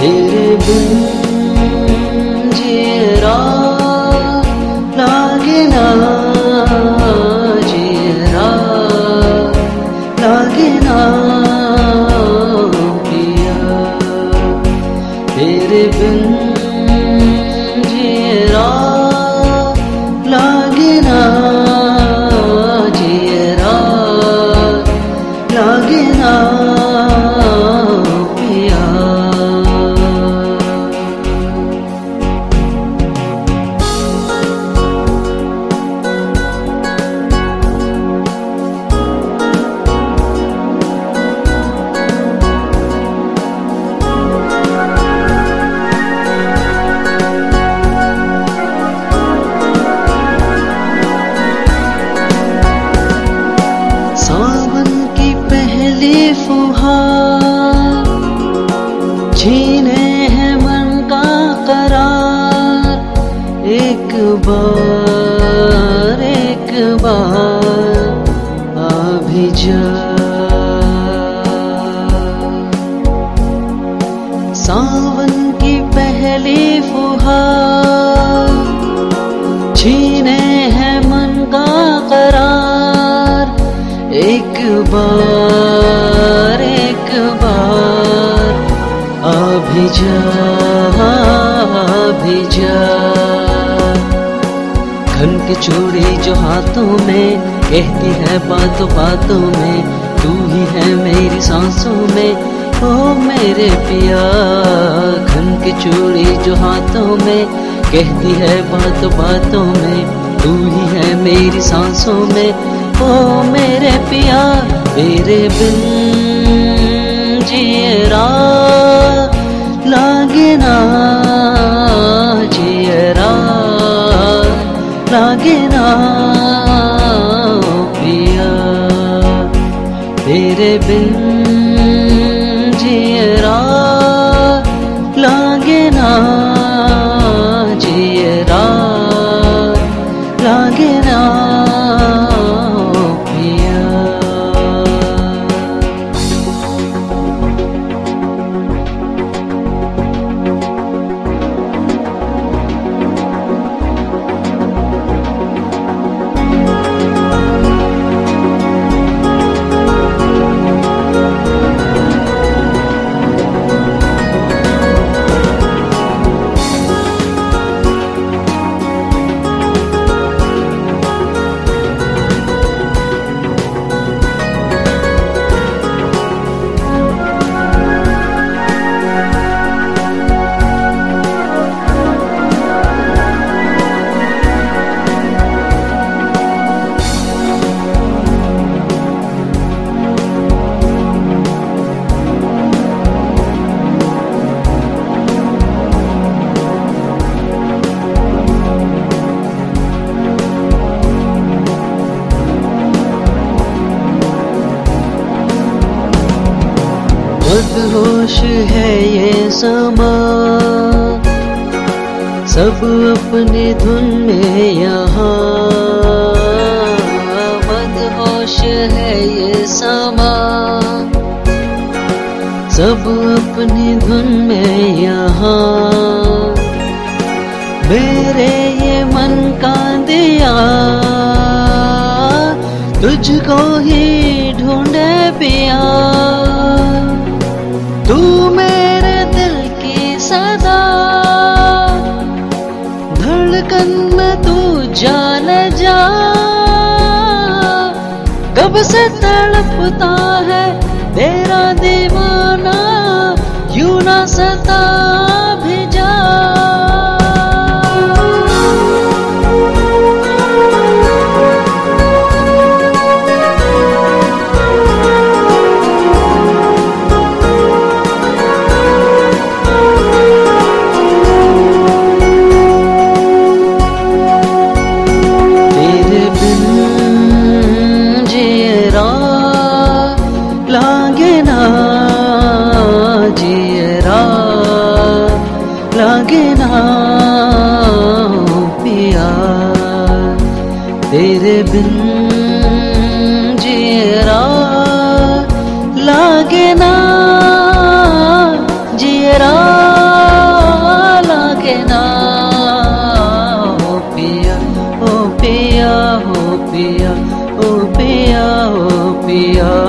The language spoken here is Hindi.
तेरे बिन छीने हैं मन का करार। एक बार एक बार अभी सावन की पहली फुहार। छीने हैं मन का करार। एक बार अभी जा अभी जा घन की चूड़ी जो हाथों में कहती है बातों बातों में, तू ही है मेरी सांसों में। ओ मेरे पिया, घन की चूड़ी जो हाथों में कहती है बातों बातों में, तू ही है मेरी सांसों में। ओ मेरे पिया मेरे बिन जियरा लागे ना जियरा बदहोश है ये समा। सब अपनी धुन में यहाँ। बदहोश है ये समा। सब अपनी धुन में यहाँ। मेरे ये मन का दिया। तुझको ही ढूंढे पिया। तू मेरे दिल की सदा। धड़कन में तू जान जा। कब से तड़पता है तेरा दीवाना यू ना सता। লাগে না पिया तेरे बिन जियरा लागे ना जियरा लागे ना ओ पिया ओ पिया ओ पिया ओ पिया ओ पिया